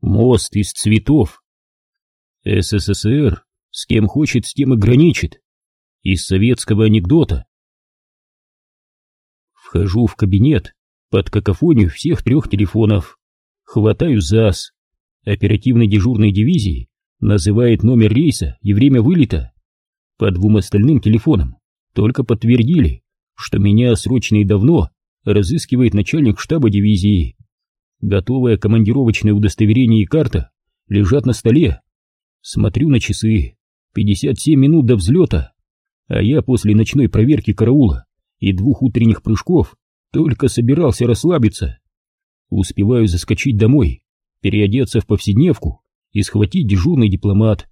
Мост из цветов. СССР с кем хочет, с тем и граничит. Из советского анекдота. Вхожу в кабинет под какофонию всех трех телефонов. Хватаю ЗАС. Оперативной дежурной дивизии называет номер рейса и время вылета. По двум остальным телефонам только подтвердили, что меня срочно и давно разыскивает начальник штаба дивизии. Готовое командировочное удостоверение и карта лежат на столе. Смотрю на часы. 57 минут до взлета. А я после ночной проверки караула и двух утренних прыжков только собирался расслабиться. Успеваю заскочить домой, переодеться в повседневку и схватить дежурный дипломат.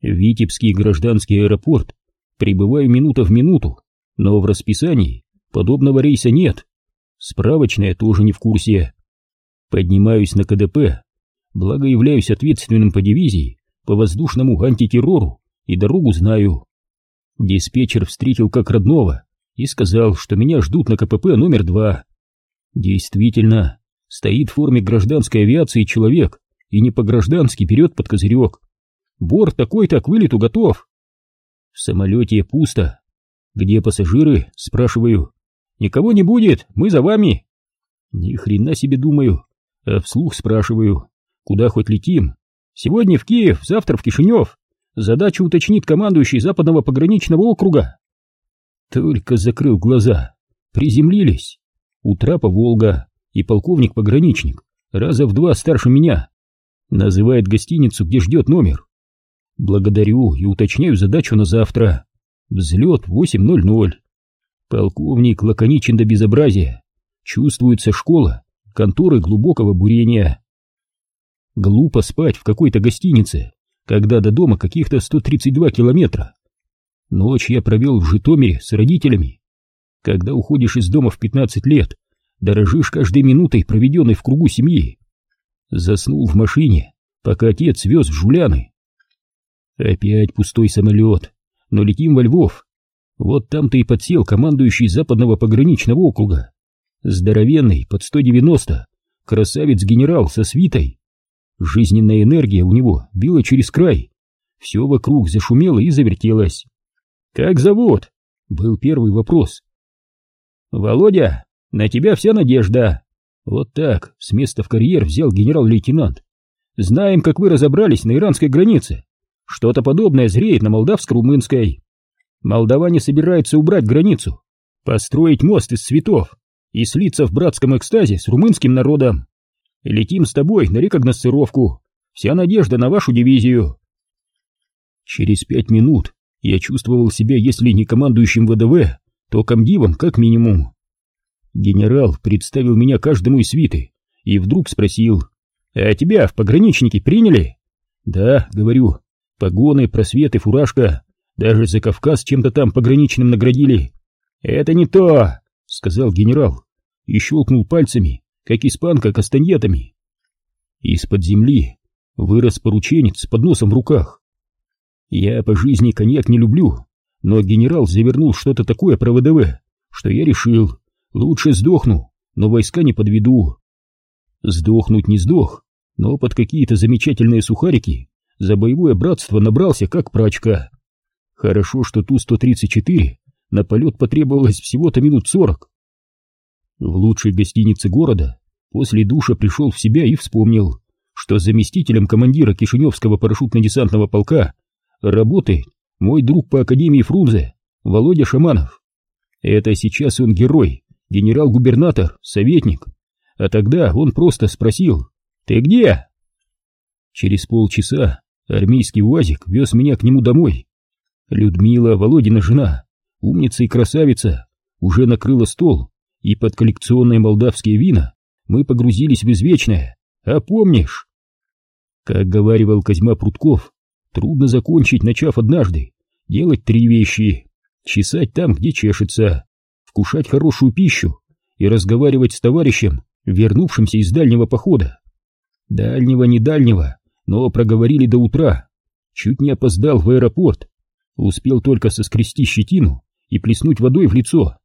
Витебский гражданский аэропорт. Прибываю минута в минуту, но в расписании подобного рейса нет. Справочная тоже не в курсе. Поднимаюсь на КДП, благо являюсь ответственным по дивизии, по воздушному антитеррору и дорогу знаю. Диспетчер встретил как родного и сказал, что меня ждут на КПП номер два. Действительно, стоит в форме гражданской авиации человек и не по-граждански берет под козырек. Борт такой-то к вылету готов. В самолете пусто. Где пассажиры? Спрашиваю. Никого не будет, мы за вами. Ни хрена себе думаю. А вслух спрашиваю. Куда хоть летим? Сегодня в Киев, завтра в Кишинев. Задачу уточнит командующий западного пограничного округа. Только закрыл глаза. Приземлились. У трапа Волга и полковник-пограничник, раза в два старше меня. Называет гостиницу, где ждет номер. Благодарю и уточняю задачу на завтра. Взлет 8.00. Полковник лаконичен до безобразия. Чувствуется школа, конторы глубокого бурения. Глупо спать в какой-то гостинице, когда до дома каких-то 132 километра. Ночь я провел в Житомире с родителями. Когда уходишь из дома в 15 лет, дорожишь каждой минутой, проведенной в кругу семьи. Заснул в машине, пока отец вез в Жуляны. Опять пустой самолет, но летим во Львов. Вот там-то и подсел командующий западного пограничного округа. Здоровенный, под 190, красавец-генерал со свитой. Жизненная энергия у него била через край. Все вокруг зашумело и завертелось. «Как зовут?» — был первый вопрос. «Володя, на тебя вся надежда!» Вот так, с места в карьер взял генерал-лейтенант. «Знаем, как вы разобрались на иранской границе. Что-то подобное зреет на молдавско-румынской. Молдаване собираются убрать границу, построить мост из цветов и слиться в братском экстазе с румынским народом. Летим с тобой на рекогносцировку. Вся надежда на вашу дивизию. Через пять минут я чувствовал себя, если не командующим ВДВ, то комдивом как минимум. Генерал представил меня каждому из свиты и вдруг спросил, «А тебя в пограничники приняли?» «Да», — говорю, — «погоны, просветы, фуражка, даже за Кавказ чем-то там пограничным наградили». «Это не то», — сказал генерал и щелкнул пальцами, как испанка кастаньетами. Из-под земли вырос порученец с подносом в руках. Я по жизни коньяк не люблю, но генерал завернул что-то такое про ВДВ, что я решил, лучше сдохну, но войска не подведу. Сдохнуть не сдох, но под какие-то замечательные сухарики за боевое братство набрался как прачка. Хорошо, что Ту-134 на полет потребовалось всего-то минут сорок. В лучшей гостинице города после душа пришел в себя и вспомнил, что заместителем командира Кишиневского парашютно-десантного полка работает мой друг по Академии Фрунзе, Володя Шаманов. Это сейчас он герой, генерал-губернатор, советник. А тогда он просто спросил «Ты где?» Через полчаса армейский УАЗик вез меня к нему домой. Людмила, Володина жена, умница и красавица, уже накрыла стол и под коллекционные молдавские вина мы погрузились в извечное, а помнишь? Как говаривал Козьма Прутков, трудно закончить, начав однажды, делать три вещи. Чесать там, где чешется, вкушать хорошую пищу и разговаривать с товарищем, вернувшимся из дальнего похода. Дальнего, не дальнего, но проговорили до утра. Чуть не опоздал в аэропорт. Успел только соскрести щетину и плеснуть водой в лицо.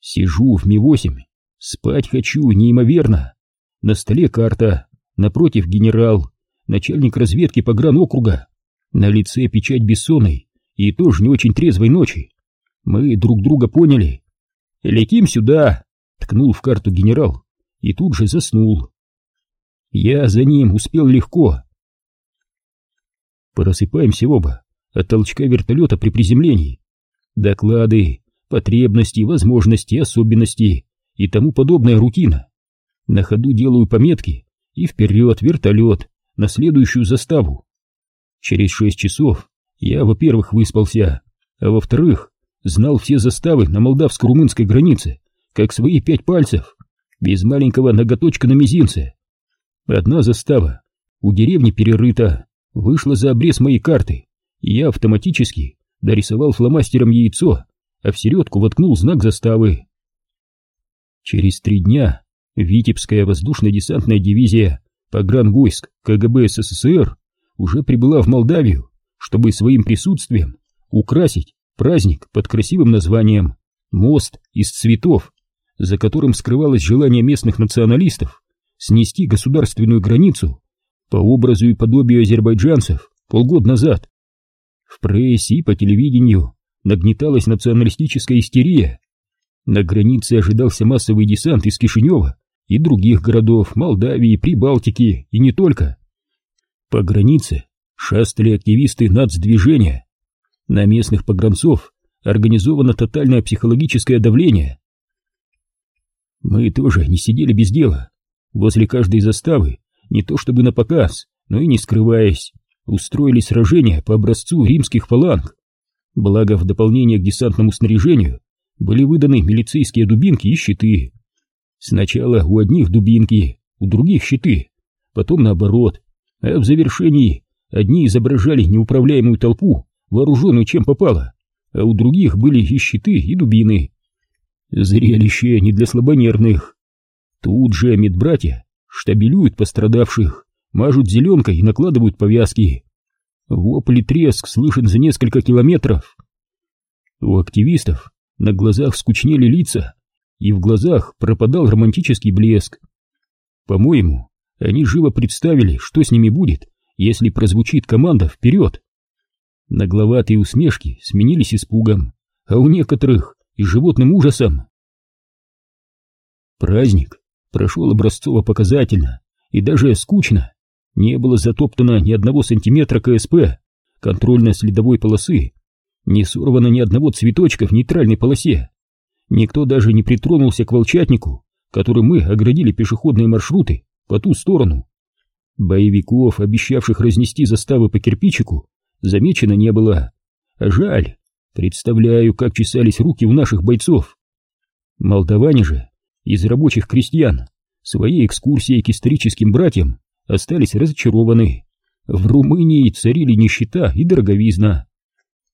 Сижу в Ми-8, спать хочу неимоверно. На столе карта, напротив генерал, начальник разведки погранокруга, на лице печать бессонной и тоже не очень трезвой ночи. Мы друг друга поняли. «Летим сюда!» — ткнул в карту генерал и тут же заснул. Я за ним успел легко. Просыпаемся оба от толчка вертолета при приземлении. Доклады, потребности, возможности, особенности и тому подобная рутина. На ходу делаю пометки и вперед вертолет на следующую заставу. Через шесть часов я, во-первых, выспался, а во-вторых, знал все заставы на молдавско-румынской границе, как свои пять пальцев, без маленького ноготочка на мизинце. Одна застава у деревни перерыта, вышла за обрез моей карты, я автоматически дорисовал фломастером яйцо, а в середку воткнул знак заставы. Через три дня Витебская воздушно-десантная дивизия погранвойск КГБ СССР уже прибыла в Молдавию, чтобы своим присутствием украсить праздник под красивым названием «Мост из цветов», за которым скрывалось желание местных националистов снести государственную границу по образу и подобию азербайджанцев полгода назад. В прессе и по телевидению нагнеталась националистическая истерия. На границе ожидался массовый десант из Кишинева и других городов Молдавии, Прибалтики и не только. По границе шастали активисты нацдвижения. На местных погранцов организовано тотальное психологическое давление. Мы тоже не сидели без дела. Возле каждой заставы, не то чтобы на показ, но и не скрываясь, устроили сражения по образцу римских фаланг. Благо, в дополнение к десантному снаряжению были выданы милицейские дубинки и щиты. Сначала у одних дубинки, у других щиты, потом наоборот, а в завершении одни изображали неуправляемую толпу, вооруженную чем попало, а у других были и щиты, и дубины. Зрелище не для слабонервных. Тут же медбратья штабелюют пострадавших, мажут зеленкой и накладывают повязки. Вопль и треск слышен за несколько километров. У активистов на глазах скучнели лица, и в глазах пропадал романтический блеск. По-моему, они живо представили, что с ними будет, если прозвучит команда «Вперед!». Нагловатые усмешки сменились испугом, а у некоторых и животным ужасом. Праздник прошел образцово-показательно и даже скучно. Не было затоптано ни одного сантиметра КСП, контрольно-следовой полосы, не сорвано ни одного цветочка в нейтральной полосе. Никто даже не притронулся к волчатнику, которым мы оградили пешеходные маршруты по ту сторону. Боевиков, обещавших разнести заставы по кирпичику, замечено не было. Жаль, представляю, как чесались руки у наших бойцов. Молдаване же, из рабочих крестьян, своей экскурсией к историческим братьям остались разочарованы. В Румынии царили нищета и дороговизна.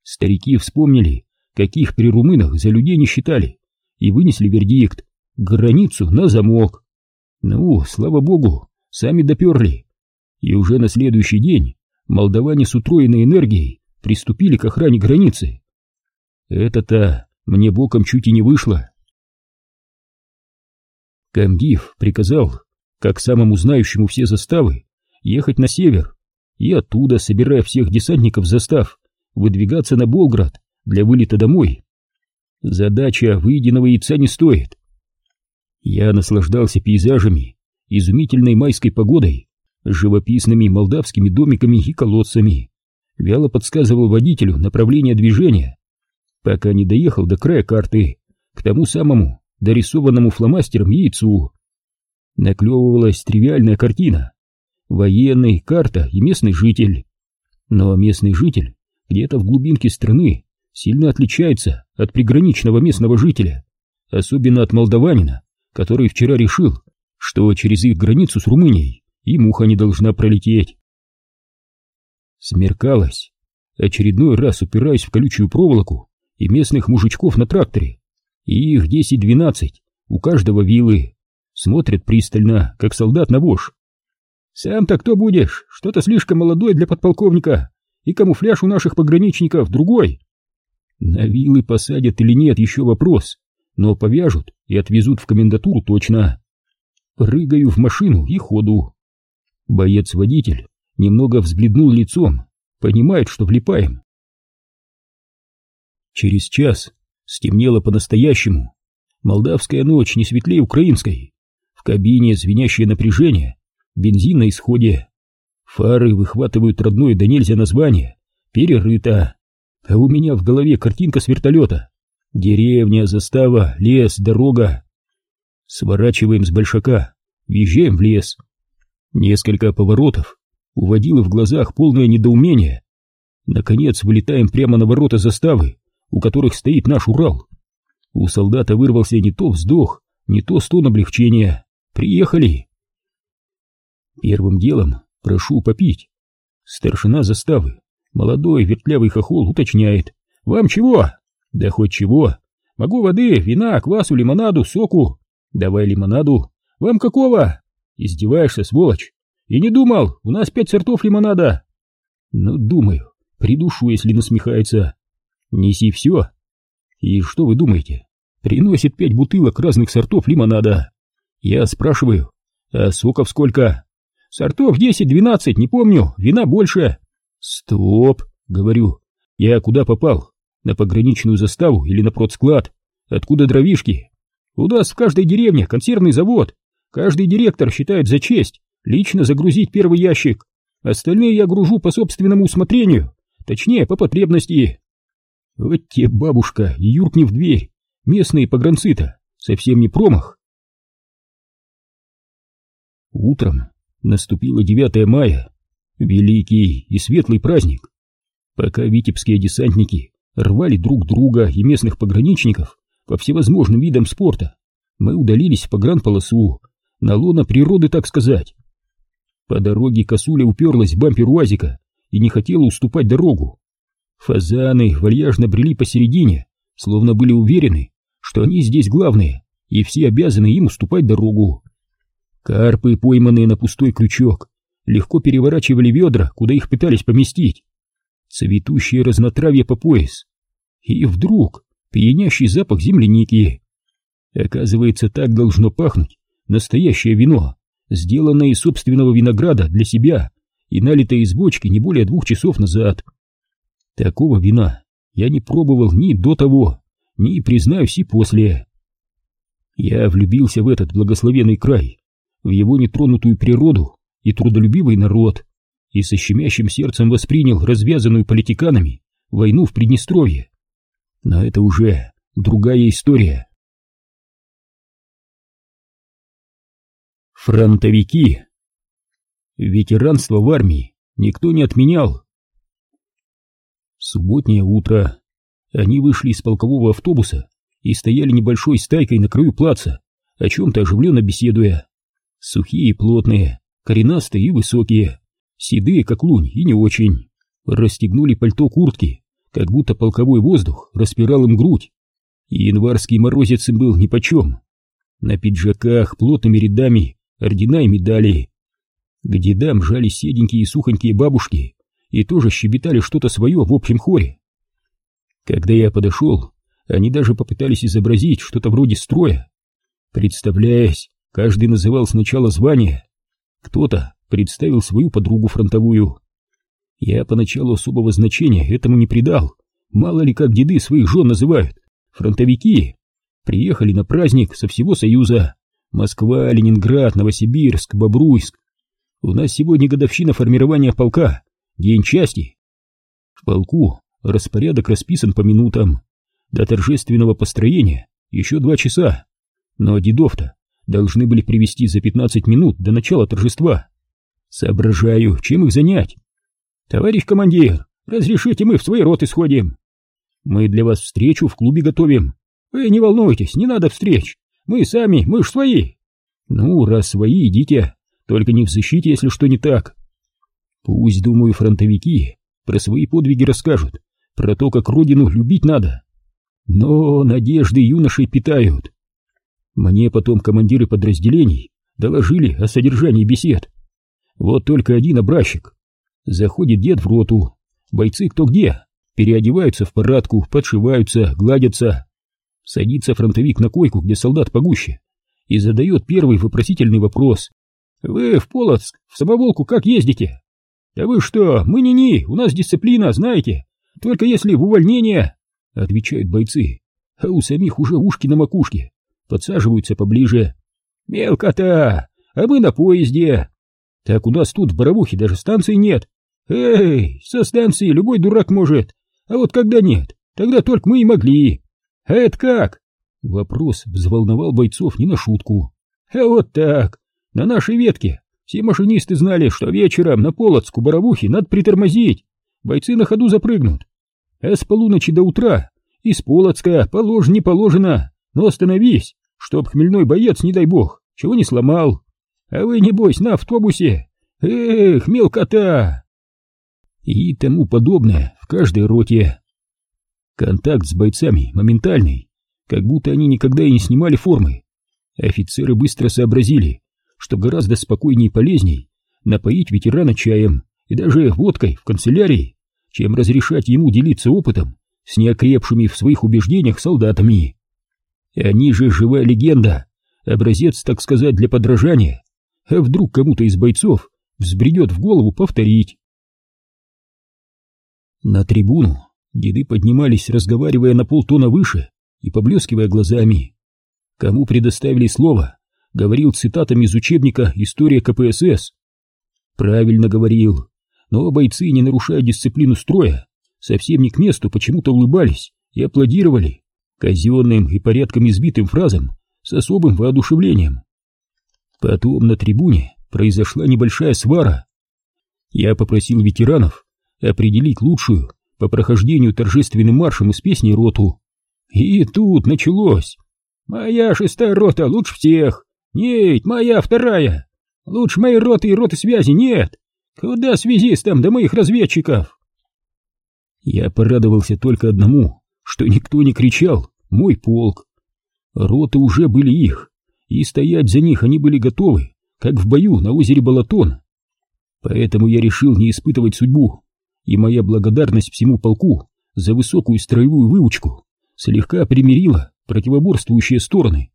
Старики вспомнили, каких при румынах за людей не считали, и вынесли вердикт — границу на замок. Ну, слава богу, сами доперли. И уже на следующий день молдаване с утроенной энергией приступили к охране границы. Это-то мне боком чуть и не вышло. Камдив приказал, как самому знающему все заставы, ехать на север и оттуда, собирая всех десантников застав, выдвигаться на Болград для вылета домой. Задача выеденного яйца не стоит. Я наслаждался пейзажами, изумительной майской погодой, живописными молдавскими домиками и колодцами. Вяло подсказывал водителю направление движения, пока не доехал до края карты, к тому самому дорисованному фломастером яйцу. Наклевывалась тривиальная картина. Военный, карта и местный житель. Но местный житель где-то в глубинке страны сильно отличается от приграничного местного жителя, особенно от молдаванина, который вчера решил, что через их границу с Румынией и муха не должна пролететь. Смеркалось, очередной раз упираясь в колючую проволоку и местных мужичков на тракторе, и их десять-двенадцать, у каждого вилы, смотрят пристально, как солдат на вож. «Сам-то кто будешь? Что-то слишком молодой для подполковника, и камуфляж у наших пограничников другой». На вилы посадят или нет, еще вопрос, но повяжут и отвезут в комендатуру точно. Прыгаю в машину и ходу. Боец-водитель немного взбледнул лицом, понимает, что влипаем. Через час стемнело по-настоящему. Молдавская ночь не светлее украинской. Кабине звенящее напряжение, бензин на исходе. Фары выхватывают родное да нельзя название. Перерыто. А у меня в голове картинка с вертолета. Деревня, застава, лес, дорога. Сворачиваем с большака, въезжаем в лес. Несколько поворотов, уводило в глазах полное недоумение. Наконец вылетаем прямо на ворота заставы, у которых стоит наш Урал. У солдата вырвался не то вздох, не то стон облегчения. Приехали. Первым делом прошу попить. Старшина заставы, молодой вертлявый хохол, уточняет. Вам чего? Да хоть чего. Могу воды, вина, квасу, лимонаду, соку. Давай лимонаду. Вам какого? Издеваешься, сволочь? И не думал, у нас пять сортов лимонада. Ну, думаю, придушу, если насмехается. Неси все. И что вы думаете? Приносит пять бутылок разных сортов лимонада. Я спрашиваю, а соков сколько? Сортов десять-двенадцать, не помню, вина больше. Стоп, говорю, я куда попал? На пограничную заставу или на продсклад? Откуда дровишки? У нас в каждой деревне консервный завод. Каждый директор считает за честь лично загрузить первый ящик. Остальные я гружу по собственному усмотрению, точнее, по потребности. Вот те бабушка юркни в дверь. Местные погранцы-то совсем не промах. Утром наступило 9 мая, великий и светлый праздник. Пока витебские десантники рвали друг друга и местных пограничников по всевозможным видам спорта, мы удалились в погранполосу, на лоно природы, так сказать. По дороге косуля уперлась в бампер УАЗика и не хотела уступать дорогу. Фазаны вальяжно брели посередине, словно были уверены, что они здесь главные, и все обязаны им уступать дорогу. Карпы, пойманные на пустой крючок, легко переворачивали ведра, куда их пытались поместить. Цветущее разнотравье по пояс. И вдруг пьянящий запах земляники. Оказывается, так должно пахнуть настоящее вино, сделанное из собственного винограда для себя и налитое из бочки не более двух часов назад. Такого вина я не пробовал ни до того, ни, признаюсь, и после. Я влюбился в этот благословенный край, в его нетронутую природу и трудолюбивый народ, и со щемящим сердцем воспринял развязанную политиканами войну в Приднестровье. Но это уже другая история. Фронтовики. Ветеранство в армии никто не отменял. Субботнее утро. Они вышли из полкового автобуса и стояли небольшой стайкой на краю плаца, о чем-то оживленно беседуя. Сухие и плотные, коренастые и высокие, седые, как лунь, и не очень. Расстегнули пальто куртки, как будто полковой воздух распирал им грудь. И январский морозец им был нипочем. На пиджаках плотными рядами ордена и медали. К дедам жали седенькие и сухонькие бабушки и тоже щебетали что-то свое в общем хоре. Когда я подошел, они даже попытались изобразить что-то вроде строя. Представляясь, каждый называл сначала звание. Кто-то представил свою подругу фронтовую. Я поначалу особого значения этому не придал. Мало ли как деды своих жен называют. Фронтовики. Приехали на праздник со всего Союза. Москва, Ленинград, Новосибирск, Бобруйск. У нас сегодня годовщина формирования полка, день части. В полку распорядок расписан по минутам. До торжественного построения еще два часа. Но дедов-то должны были привести за 15 минут до начала торжества. Соображаю, чем их занять. Товарищ командир, разрешите мы в свои роты сходим. Мы для вас встречу в клубе готовим. Вы не волнуйтесь, не надо встреч. Мы сами, мы ж свои. Ну, раз свои, идите. Только не в защите, если что не так. Пусть, думаю, фронтовики про свои подвиги расскажут, про то, как родину любить надо. Но надежды юношей питают. Мне потом командиры подразделений доложили о содержании бесед. Вот только один образчик. Заходит дед в роту, бойцы кто где, переодеваются в парадку, подшиваются, гладятся. Садится фронтовик на койку, где солдат погуще, и задает первый вопросительный вопрос. Вы в Полоцк, в самоволку как ездите? Да вы что, мы не-не, у нас дисциплина, знаете. Только если в увольнение, отвечают бойцы. А у самих уже ушки на макушке. Подсаживаются поближе. Мелко-то, а мы на поезде. Так у нас тут в Боровухе даже станции нет. Эй, со станции любой дурак может. А вот когда нет, тогда только мы и могли. А это как? Вопрос взволновал бойцов не на шутку. А вот так. На нашей ветке все машинисты знали, что вечером на Полоцку Боровухе надо притормозить. Бойцы на ходу запрыгнут. А с полуночи до утра из Полоцка положено не положено, но остановись, чтоб хмельной боец, не дай бог, чего не сломал. А вы, небось, на автобусе. Эх, мелкота! И тому подобное в каждой роте. Контакт с бойцами моментальный, как будто они никогда и не снимали формы. Офицеры быстро сообразили, что гораздо спокойнее и полезней напоить ветерана чаем и даже водкой в канцелярии, чем разрешать ему делиться опытом с неокрепшими в своих убеждениях солдатами. И они же живая легенда, образец, так сказать, для подражания а вдруг кому-то из бойцов взбредет в голову повторить. На трибуну деды поднимались, разговаривая на полтона выше и поблескивая глазами. Кому предоставили слово, говорил цитатами из учебника «История КПСС». Правильно говорил, но бойцы, не нарушая дисциплину строя, совсем не к месту почему-то улыбались и аплодировали казенным и порядком избитым фразам с особым воодушевлением. Потом на трибуне произошла небольшая свара. Я попросил ветеранов определить лучшую по прохождению торжественным маршем из песни роту. И тут началось. «Моя шестая рота лучше всех! Нет, моя вторая! Лучше моей роты и роты связи нет! Куда связистам до моих разведчиков?» Я порадовался только одному, что никто не кричал «Мой полк!» Роты уже были их, и стоять за них они были готовы, как в бою на озере Балатон. Поэтому я решил не испытывать судьбу, и моя благодарность всему полку за высокую строевую выучку слегка примирила противоборствующие стороны.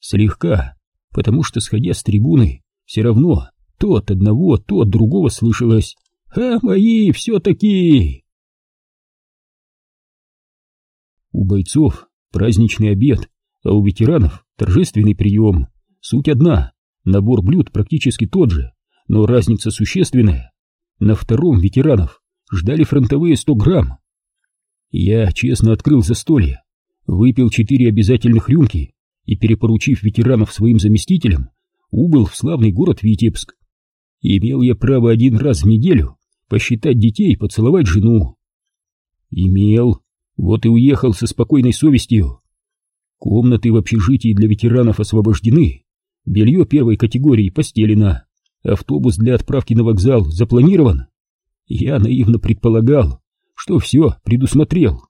Слегка, потому что, сходя с трибуны, все равно то от одного, то от другого слышалось «А мои все-таки!» У бойцов праздничный обед, а у ветеранов торжественный прием. Суть одна, набор блюд практически тот же, но разница существенная. На втором ветеранов ждали фронтовые 100 грамм. Я честно открыл застолье, выпил четыре обязательных рюмки и, перепоручив ветеранов своим заместителям, убыл в славный город Витебск. Имел я право один раз в неделю посчитать детей и поцеловать жену. Имел, вот и уехал со спокойной совестью. Комнаты в общежитии для ветеранов освобождены, белье первой категории постелено, автобус для отправки на вокзал запланирован. Я наивно предполагал, что все предусмотрел.